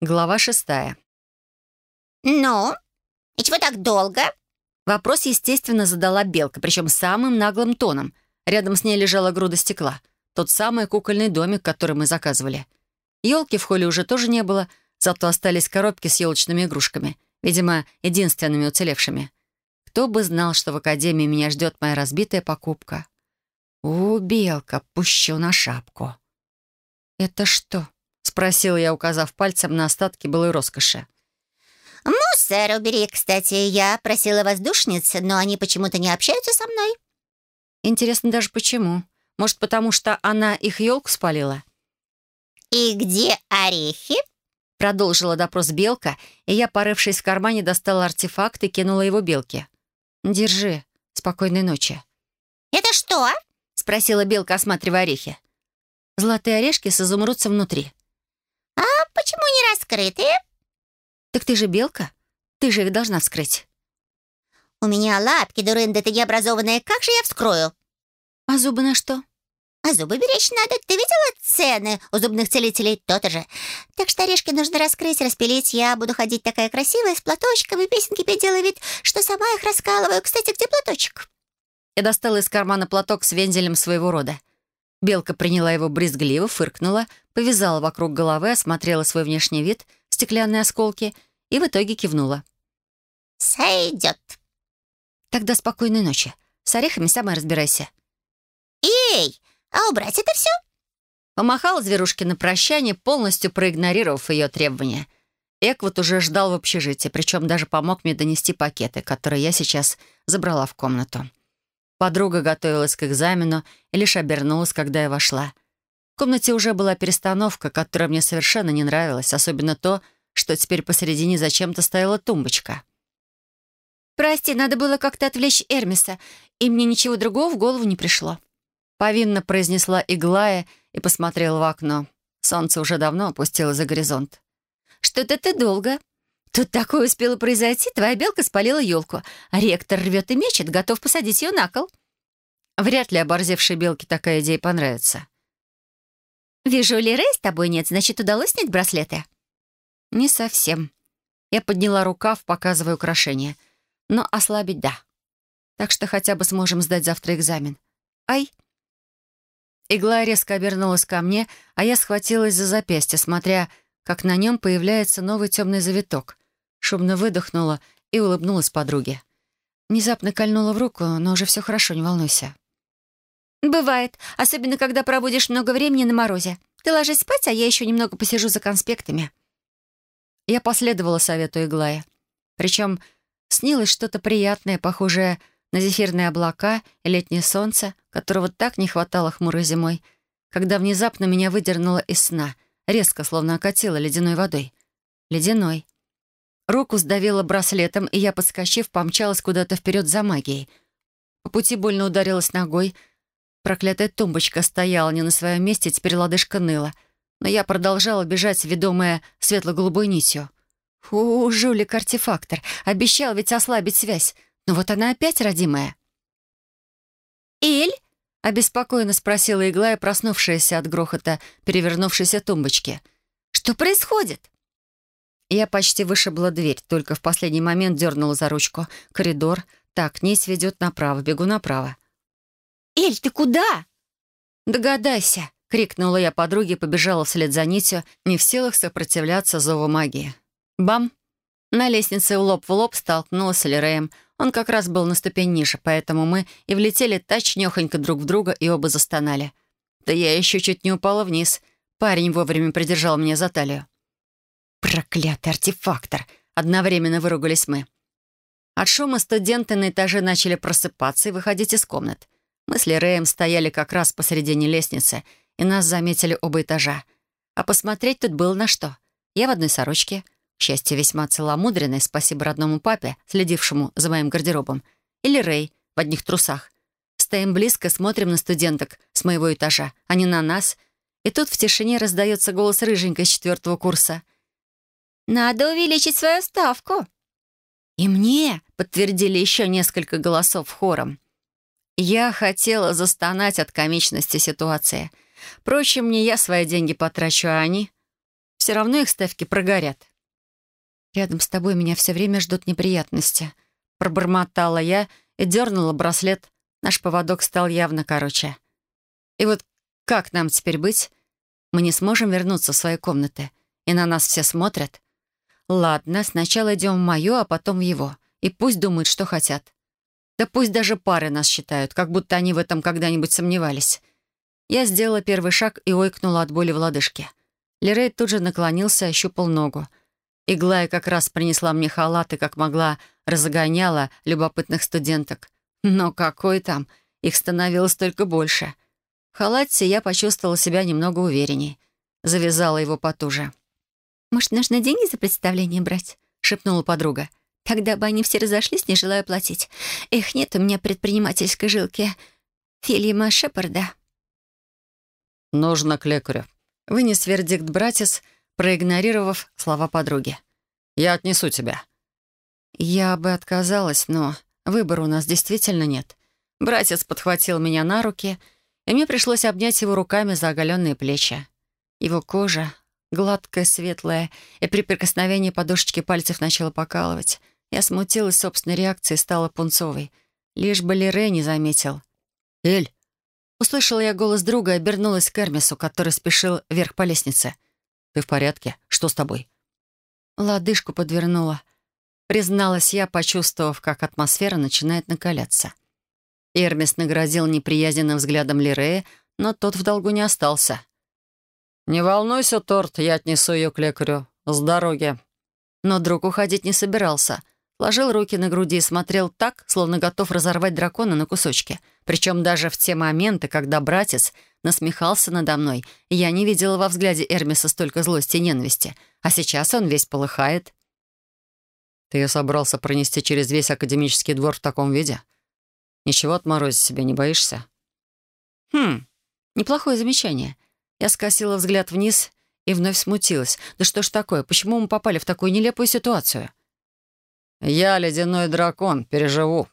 Глава шестая. «Ну, и чего так долго?» Вопрос, естественно, задала Белка, причем самым наглым тоном. Рядом с ней лежала груда стекла. Тот самый кукольный домик, который мы заказывали. Елки в холле уже тоже не было, зато остались коробки с елочными игрушками. Видимо, единственными уцелевшими. Кто бы знал, что в академии меня ждет моя разбитая покупка. «У, Белка, пущу на шапку». «Это что?» — спросила я, указав пальцем на остатки былой роскоши. «Мусор убери, кстати. Я просила воздушниц, но они почему-то не общаются со мной». Интересно даже почему. Может, потому что она их елку спалила? «И где орехи?» Продолжила допрос Белка, и я, порывшись в кармане, достала артефакт и кинула его Белке. «Держи. Спокойной ночи». «Это что?» — спросила Белка, осматривая орехи. «Золотые орешки с изумрудцем внутри». «А почему не раскрытые?» «Так ты же Белка. Ты же их должна вскрыть». «У меня лапки, дурында ты необразованная. Как же я вскрою?» «А зубы на что?» «А зубы беречь надо. Ты видела цены у зубных целителей? То-то же. Так что орешки нужно раскрыть, распилить. Я буду ходить такая красивая, с платочком и песенки петь, делая вид, что сама их раскалываю. Кстати, где платочек?» Я достала из кармана платок с вензелем своего рода. Белка приняла его брезгливо, фыркнула, повязала вокруг головы, осмотрела свой внешний вид, стеклянные осколки и в итоге кивнула. «Сойдет». «Тогда спокойной ночи. С орехами сама разбирайся». «Эй, а убрать это все?» Помахала зверушке на прощание, полностью проигнорировав ее требования. Эквот уже ждал в общежитии, причем даже помог мне донести пакеты, которые я сейчас забрала в комнату. Подруга готовилась к экзамену и лишь обернулась, когда я вошла. В комнате уже была перестановка, которая мне совершенно не нравилась, особенно то, что теперь посередине зачем-то стояла тумбочка. «Прости, надо было как-то отвлечь Эрмиса, и мне ничего другого в голову не пришло», Повинно произнесла Иглая и посмотрела в окно. Солнце уже давно опустило за горизонт. «Что-то ты долго. Тут такое успело произойти. Твоя белка спалила елку, а ректор рвет и мечет, готов посадить ее на кол». Вряд ли оборзевшей белке такая идея понравится. «Вижу, Леры с тобой нет, значит, удалось снять браслеты?» «Не совсем». Я подняла рукав, показывая украшение. Но ослабить — да. Так что хотя бы сможем сдать завтра экзамен. Ай! Игла резко обернулась ко мне, а я схватилась за запястье, смотря, как на нем появляется новый темный завиток. Шумно выдохнула и улыбнулась подруге. Внезапно кольнула в руку, но уже все хорошо, не волнуйся. «Бывает, особенно когда проводишь много времени на морозе. Ты ложись спать, а я еще немного посижу за конспектами». Я последовала совету Иглая. Причем снилось что-то приятное, похожее на зефирные облака и летнее солнце, которого так не хватало хмурой зимой, когда внезапно меня выдернуло из сна, резко, словно окатило ледяной водой. Ледяной. Руку сдавило браслетом, и я, подскочив, помчалась куда-то вперед за магией. По пути больно ударилась ногой. Проклятая тумбочка стояла не на своем месте, теперь лодыжка ныла. Но я продолжала бежать, ведомая светло-голубой нитью. Фу, жулик-артефактор. Обещал ведь ослабить связь. Но вот она опять родимая. «Эль?» — обеспокоенно спросила Иглая, проснувшаяся от грохота перевернувшейся тумбочки. «Что происходит?» Я почти вышибла дверь, только в последний момент дернула за ручку. Коридор. Так, нить ведет направо, бегу направо. «Эль, ты куда?» «Догадайся!» — крикнула я подруге и побежала вслед за нитью, не в силах сопротивляться зову магии. Бам! На лестнице лоб в лоб столкнулась с Лереем — он как раз был на ступень ниже, поэтому мы и влетели точнёхонько друг в друга и оба застонали. Да я еще чуть не упала вниз. Парень вовремя придержал меня за талию. «Проклятый артефактор!» — одновременно выругались мы. От шума студенты на этаже начали просыпаться и выходить из комнат. Мы с Лереем стояли как раз посередине лестницы, и нас заметили оба этажа. А посмотреть тут было на что. Я в одной сорочке — к счастью, весьма целомудренный, спасибо родному папе, следившему за моим гардеробом, или Рэй в одних трусах. Стоим близко, смотрим на студенток с моего этажа, а не на нас. И тут в тишине раздается голос рыженькой с четвертого курса. «Надо увеличить свою ставку!» «И мне!» — подтвердили еще несколько голосов хором. Я хотела застонать от комичности ситуации. Впрочем, не я свои деньги потрачу, а они все равно их ставки прогорят. «Рядом с тобой меня все время ждут неприятности», — пробормотала я и дернула браслет. Наш поводок стал явно короче. «И вот как нам теперь быть? Мы не сможем вернуться в свои комнаты, и на нас все смотрят. Ладно, сначала идем в мою, а потом в его, и пусть думают, что хотят. Да пусть даже пары нас считают, как будто они в этом когда-нибудь сомневались». Я сделала первый шаг и ойкнула от боли в лодыжке. Лерей тут же наклонился и ощупал ногу. Иглая как раз принесла мне халат и, как могла, разгоняла любопытных студенток. Но какой там? Их становилось только больше. В халате я почувствовала себя немного уверенней. Завязала его потуже. «Может, нужно деньги за представление брать?» — шепнула подруга. «Тогда бы они все разошлись, не желая платить. Эх, нет у меня предпринимательской жилки. Филима Шепарда». «Нужно к лекарю», — вынес вердикт братец — проигнорировав слова подруги. «Я отнесу тебя». Я бы отказалась, но выбора у нас действительно нет. Братец подхватил меня на руки, и мне пришлось обнять его руками за оголенные плечи. Его кожа, гладкая, светлая, и при прикосновении подушечки пальцев начала покалывать. Я смутилась собственной реакцией и стала пунцовой. Лишь бы Лире не заметил. «Эль!» Услышала я голос друга и обернулась к Эрмису, который спешил вверх по лестнице — ты в порядке? Что с тобой?» Лодыжку подвернула. Призналась я, почувствовав, как атмосфера начинает накаляться. Эрмис наградил неприязненным взглядом Лирея, но тот в долгу не остался. «Не волнуйся, Торт, я отнесу ее к лекарю. С дороги». Но друг уходить не собирался. Ложил руки на груди и смотрел так, словно готов разорвать дракона на кусочки. Причем даже в те моменты, когда братец насмехался надо мной, я не видела во взгляде Эрмиса столько злости и ненависти. А сейчас он весь полыхает. «Ты собрался пронести через весь академический двор в таком виде? Ничего отморозить себе не боишься?» «Хм, неплохое замечание». Я скосила взгляд вниз и вновь смутилась. «Да что ж такое? Почему мы попали в такую нелепую ситуацию?» «Я ледяной дракон, переживу»,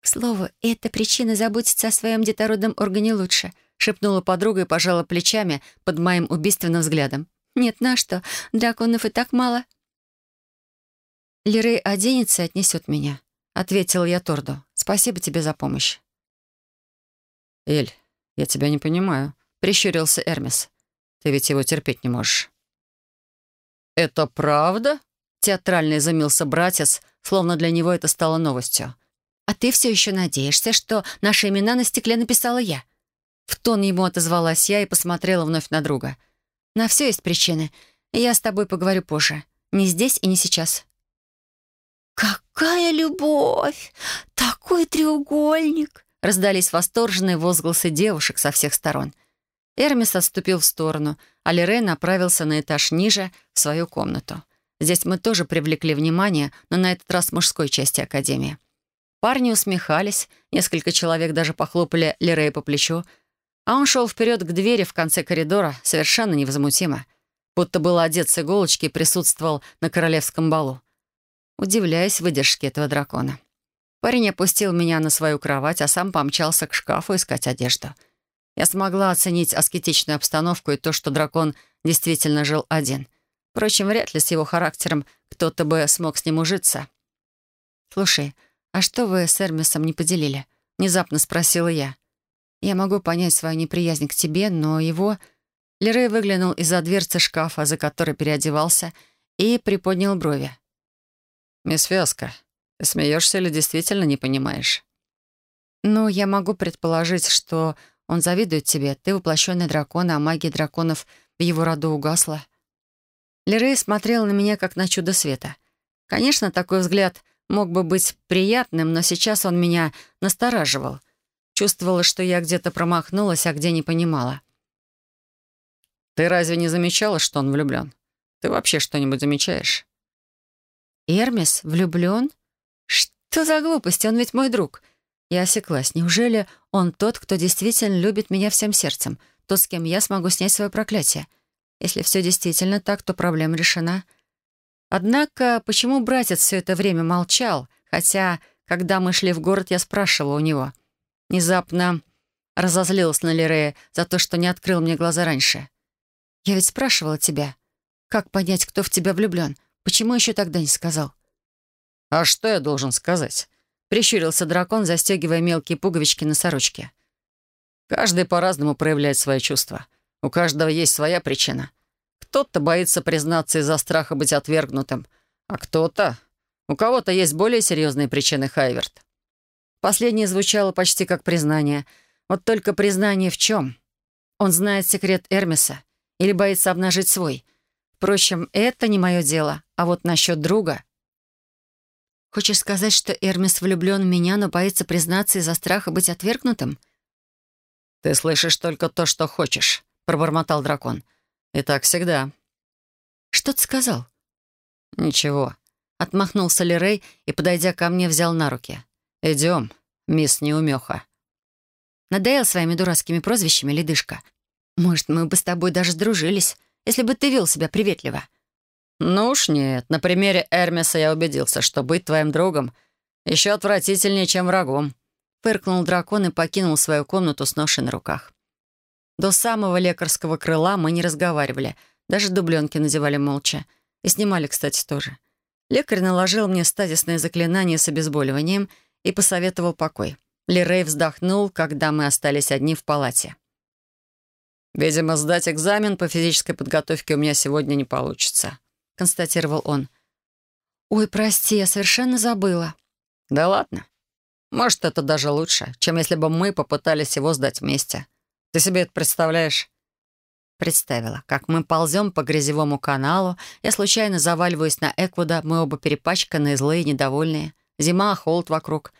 «К слову, это причина заботиться о своем детородном органе лучше», шепнула подруга и пожала плечами под моим убийственным взглядом. «Нет, на что? Драконов и так мало». «Лирей оденется и отнесет меня», — ответила я Торду. «Спасибо тебе за помощь». «Эль, я тебя не понимаю», — прищурился Эрмис. «Ты ведь его терпеть не можешь». «Это правда?» — театрально изумился братец, словно для него это стало новостью. «А ты все еще надеешься, что наши имена на стекле написала я?» В тон ему отозвалась я и посмотрела вновь на друга. «На все есть причины. Я с тобой поговорю позже. Не здесь и не сейчас». «Какая любовь! Такой треугольник!» Раздались восторженные возгласы девушек со всех сторон. Эрмис отступил в сторону, а Лерей направился на этаж ниже, в свою комнату. Здесь мы тоже привлекли внимание, но на этот раз мужской части Академии. Парни усмехались, несколько человек даже похлопали Лерея по плечу, а он шел вперед к двери в конце коридора совершенно невозмутимо, будто был одет с иголочки и присутствовал на королевском балу. Удивляюсь выдержке этого дракона. Парень опустил меня на свою кровать, а сам помчался к шкафу искать одежду. Я смогла оценить аскетичную обстановку и то, что дракон действительно жил один. Впрочем, вряд ли с его характером кто-то бы смог с ним ужиться. «Слушай, «А что вы с Эрмисом не поделили?» — внезапно спросила я. «Я могу понять свою неприязнь к тебе, но его...» Лерей выглянул из-за дверцы шкафа, за которой переодевался, и приподнял брови. «Мисс Фиаско, ты смеешься или действительно не понимаешь?» «Ну, я могу предположить, что он завидует тебе. Ты воплощенный дракон, а магия драконов в его роду угасла». Лерей смотрел на меня, как на чудо света. Конечно, такой взгляд мог бы быть приятным, но сейчас он меня настораживал. Чувствовала, что я где-то промахнулась, а где не понимала. «Ты разве не замечала, что он влюблен? Ты вообще что-нибудь замечаешь?» «Эрмис влюблен? Что за глупости? Он ведь мой друг». Я осеклась. Неужели он тот, кто действительно любит меня всем сердцем? Тот, с кем я смогу снять свое проклятие? Если все действительно так, то проблема решена — Однако, почему братец все это время молчал, хотя, когда мы шли в город, я спрашивала у него. Внезапно разозлилась на Лирея за то, что не открыл мне глаза раньше. Я ведь спрашивала тебя, как понять, кто в тебя влюблен? Почему еще тогда не сказал?» «А что я должен сказать?» Прищурился дракон, застегивая мелкие пуговички на сорочке. «Каждый по-разному проявляет свои чувства. У каждого есть своя причина. Кто-то боится признаться из-за страха быть отвергнутым, а кто-то... У кого-то есть более серьезные причины, Хайверт». Последнее звучало почти как признание. Вот только признание в чем? Он знает секрет Эрмиса или боится обнажить свой. Впрочем, это не мое дело. А вот насчет друга... Хочешь сказать, что Эрмис влюблен в меня, но боится признаться из-за страха быть отвергнутым? «Ты слышишь только то, что хочешь», — пробормотал дракон. «И так всегда». «Что ты сказал?» «Ничего», — отмахнулся Лерей и, подойдя ко мне, взял на руки. «Идем, мисс Неумеха». Надоел своими дурацкими прозвищами, ледышка. Может, мы бы с тобой даже сдружились, если бы ты вел себя приветливо. «Ну уж нет. На примере Эрмиса я убедился, что быть твоим другом еще отвратительнее, чем врагом». Фыркнул дракон и покинул свою комнату с ношей на руках. До самого лекарского крыла мы не разговаривали, даже дубленки надевали молча. И снимали, кстати, тоже. Лекарь наложил мне стазисное заклинание с обезболиванием и посоветовал покой. Лерей вздохнул, когда мы остались одни в палате. «Видимо, сдать экзамен по физической подготовке у меня сегодня не получится», констатировал он. «Ой, прости, я совершенно забыла». «Да ладно. Может, это даже лучше, чем если бы мы попытались его сдать вместе. Ты себе это представляешь?» Представила, как мы ползем по грязевому каналу, я случайно заваливаюсь на Эквуда, мы оба перепачканные, злые, недовольные. Зима, холод вокруг.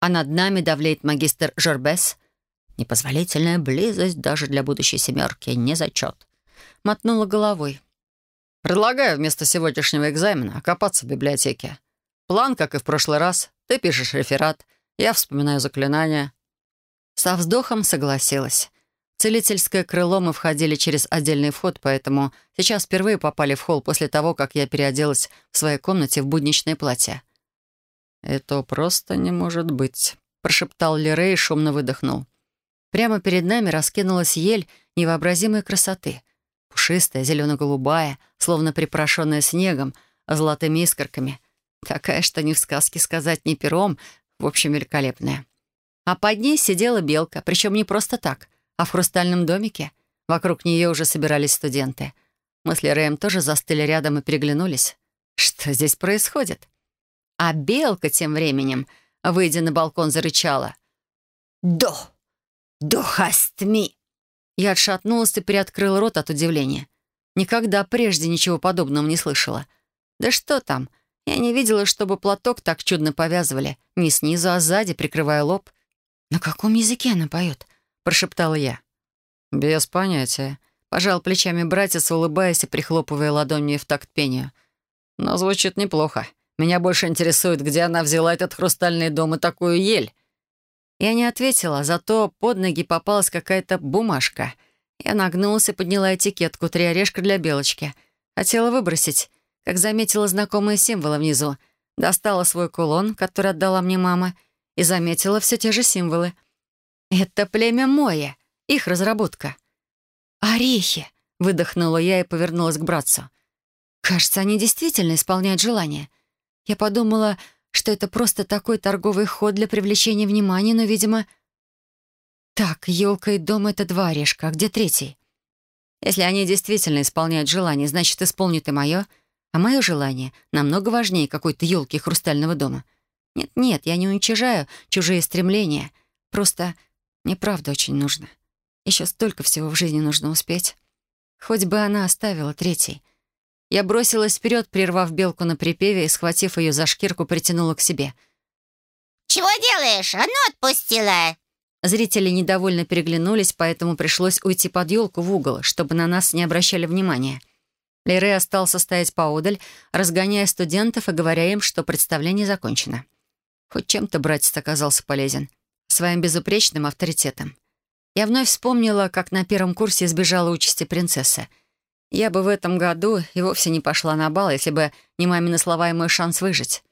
А над нами давлеет магистр Жорбес. Непозволительная близость даже для будущей семерки, не зачет. Мотнула головой. Предлагаю вместо сегодняшнего экзамена окопаться в библиотеке. План, как и в прошлый раз. Ты пишешь реферат, я вспоминаю заклинания». Со вздохом согласилась. Целительское крыло мы входили через отдельный вход, поэтому сейчас впервые попали в холл после того, как я переоделась в своей комнате в будничное платье. «Это просто не может быть», — прошептал Лерей и шумно выдохнул. Прямо перед нами раскинулась ель невообразимой красоты — Пушистая, зелено-голубая, словно припорошенная снегом, золотыми искорками. Такая, что ни в сказке сказать, ни пером. В общем, великолепная. А под ней сидела белка, причем не просто так, а в хрустальном домике. Вокруг нее уже собирались студенты. Мы с тоже застыли рядом и переглянулись. Что здесь происходит? А белка тем временем, выйдя на балкон, зарычала. «До! До хастми!» Я отшатнулась и приоткрыла рот от удивления. Никогда прежде ничего подобного не слышала. Да что там? Я не видела, чтобы платок так чудно повязывали. Не снизу, а сзади, прикрывая лоб. «На каком языке она поет?» — прошептала я. «Без понятия», — пожал плечами братец, улыбаясь и прихлопывая ладонью в такт пению. «Но звучит неплохо. Меня больше интересует, где она взяла этот хрустальный дом и такую ель. Я не ответила, зато под ноги попалась какая-то бумажка. Я нагнулась и подняла этикетку «Три орешка для белочки». Хотела выбросить, как заметила знакомые символы внизу. Достала свой кулон, который отдала мне мама, и заметила все те же символы. «Это племя Моя, их разработка». «Орехи!» — выдохнула я и повернулась к братцу. «Кажется, они действительно исполняют желание». Я подумала, что это просто такой торговый ход для привлечения внимания, но, видимо... Так, елка и дом — это два орешка, а где третий? Если они действительно исполняют желание, значит, исполнят и мое, а мое желание намного важнее какой-то елки хрустального дома. Нет-нет, я не уничижаю чужие стремления. Просто мне правда очень нужно. Еще столько всего в жизни нужно успеть. Хоть бы она оставила третий — я бросилась вперед, прервав белку на припеве и, схватив ее за шкирку, притянула к себе. «Чего делаешь? А ну, отпустила!» Зрители недовольно переглянулись, поэтому пришлось уйти под елку в угол, чтобы на нас не обращали внимания. Лерей остался стоять поодаль, разгоняя студентов и говоря им, что представление закончено. Хоть чем-то братец оказался полезен. Своим безупречным авторитетом. Я вновь вспомнила, как на первом курсе избежала участи принцессы — я бы в этом году и вовсе не пошла на бал, если бы не мамины слова и мой шанс выжить.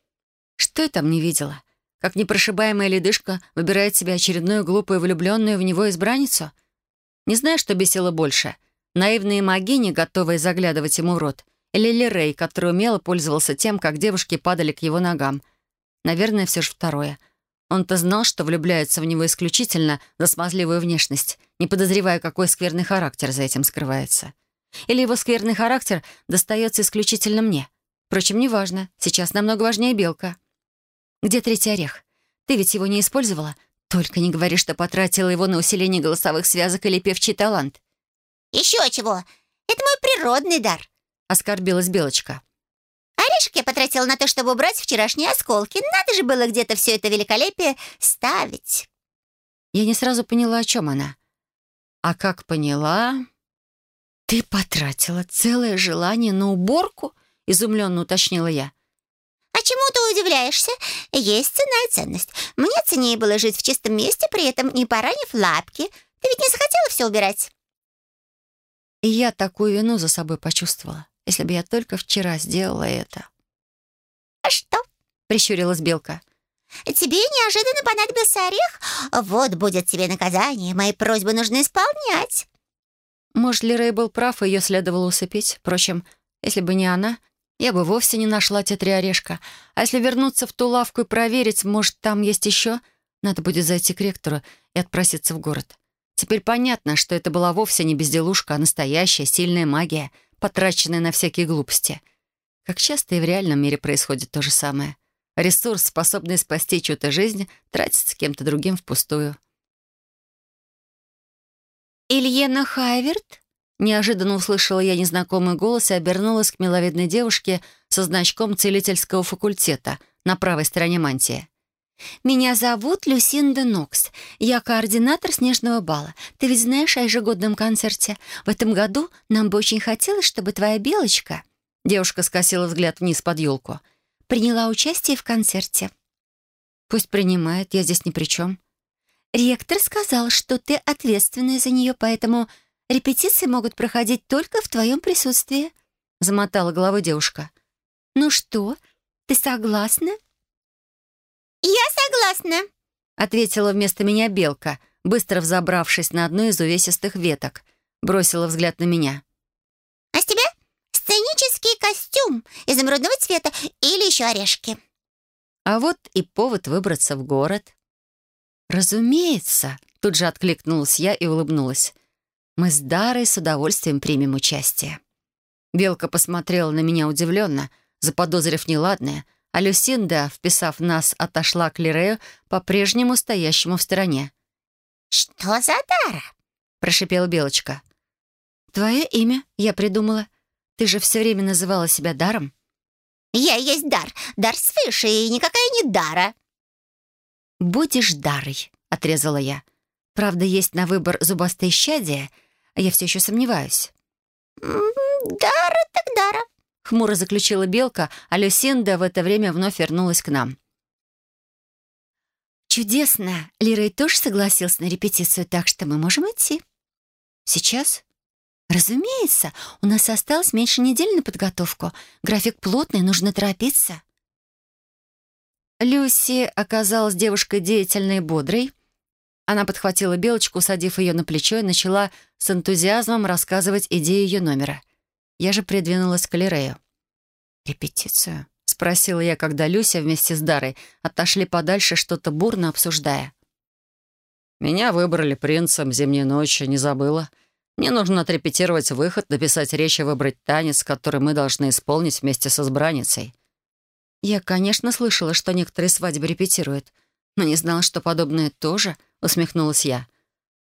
Что я там не видела? Как непрошибаемая ледышка выбирает себе очередную глупую влюбленную в него избранницу? Не знаю, что бесило больше. Наивные могини, готовые заглядывать ему в рот, или Лерей, который умело пользовался тем, как девушки падали к его ногам. Наверное, все же второе. Он-то знал, что влюбляются в него исключительно за смазливую внешность, не подозревая, какой скверный характер за этим скрывается. Или его скверный характер достается исключительно мне. Впрочем, неважно. Сейчас намного важнее белка. Где третий орех? Ты ведь его не использовала? Только не говори, что потратила его на усиление голосовых связок или певчий талант. Еще чего? Это мой природный дар. Оскорбилась Белочка. Орешек я потратила на то, чтобы убрать вчерашние осколки. Надо же было где-то все это великолепие ставить. Я не сразу поняла, о чем она. А как поняла... «Ты потратила целое желание на уборку?» — изумленно уточнила я. «А чему ты удивляешься? Есть цена и ценность. Мне ценнее было жить в чистом месте, при этом не поранив лапки. Ты ведь не захотела все убирать?» И я такую вину за собой почувствовала, если бы я только вчера сделала это. «А что?» — прищурилась Белка. «Тебе неожиданно понадобился орех? Вот будет тебе наказание. Мои просьбы нужно исполнять». Может, Лерей был прав, и ее следовало усыпить. Впрочем, если бы не она, я бы вовсе не нашла те три орешка. А если вернуться в ту лавку и проверить, может, там есть еще, надо будет зайти к ректору и отпроситься в город. Теперь понятно, что это была вовсе не безделушка, а настоящая сильная магия, потраченная на всякие глупости. Как часто и в реальном мире происходит то же самое. Ресурс, способный спасти чью-то жизнь, тратится кем-то другим впустую. «Ильена Хайверт?» Неожиданно услышала я незнакомый голос и обернулась к миловидной девушке со значком целительского факультета на правой стороне мантии. «Меня зовут Люсинда Нокс. Я координатор снежного бала. Ты ведь знаешь о ежегодном концерте? В этом году нам бы очень хотелось, чтобы твоя белочка...» Девушка скосила взгляд вниз под елку. «Приняла участие в концерте». «Пусть принимает, я здесь ни при чем». Ректор сказал, что ты ответственная за нее, поэтому репетиции могут проходить только в твоем присутствии», — замотала головой девушка. «Ну что, ты согласна?» «Я согласна», — ответила вместо меня белка, быстро взобравшись на одну из увесистых веток. Бросила взгляд на меня. «А с тебя сценический костюм изумрудного цвета или еще орешки?» А вот и повод выбраться в город. «Разумеется», — тут же откликнулась я и улыбнулась. «Мы с Дарой с удовольствием примем участие». Белка посмотрела на меня удивленно, заподозрив неладное, а Люсинда, вписав нас, отошла к Лирею, по-прежнему стоящему в стороне. «Что за Дара?» — прошипела Белочка. «Твое имя я придумала. Ты же все время называла себя Даром». «Я есть Дар. Дар свыше, и никакая не Дара», «Будешь дарой», — отрезала я. «Правда, есть на выбор зубастые щадия, а я все еще сомневаюсь». «Дара так дара», — хмуро заключила Белка, а Люсинда в это время вновь вернулась к нам. «Чудесно! Лирой тоже согласился на репетицию, так что мы можем идти». «Сейчас?» «Разумеется. У нас осталось меньше недели на подготовку. График плотный, нужно торопиться». Люси оказалась девушкой деятельной и бодрой. Она подхватила Белочку, садив ее на плечо, и начала с энтузиазмом рассказывать идею ее номера. Я же придвинулась к Лирею. «Репетицию?» — спросила я, когда Люся вместе с Дарой отошли подальше, что-то бурно обсуждая. «Меня выбрали принцем зимней ночи, не забыла. Мне нужно отрепетировать выход, написать речь и выбрать танец, который мы должны исполнить вместе со избранницей. Я, конечно, слышала, что некоторые свадьбы репетируют, но не знала, что подобное тоже, усмехнулась я.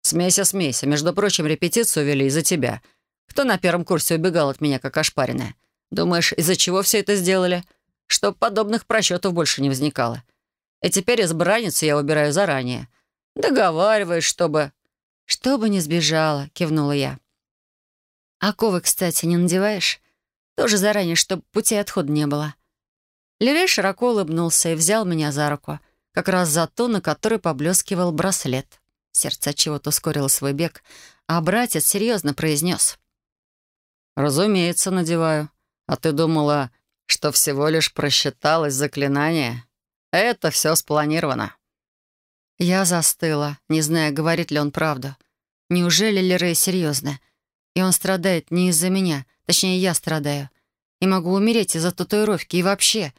«Смейся, смейся. Между прочим, репетицию вели из-за тебя. Кто на первом курсе убегал от меня, как ошпаренная? Думаешь, из-за чего все это сделали? Чтоб подобных просчетов больше не возникало. И теперь избранницу я выбираю заранее. Договариваюсь, чтобы...» «Чтобы не сбежала», — кивнула я. «Оковы, кстати, не надеваешь? Тоже заранее, чтобы пути отхода не было». Лерей широко улыбнулся и взял меня за руку, как раз за ту, на которой поблескивал браслет. Сердце чего-то ускорило свой бег, а братец серьезно произнес. «Разумеется, надеваю. А ты думала, что всего лишь просчиталось заклинание? Это все спланировано». Я застыла, не зная, говорит ли он правду. Неужели Лерей серьезно? И он страдает не из-за меня. Точнее, я страдаю. И могу умереть из-за татуировки. И вообще,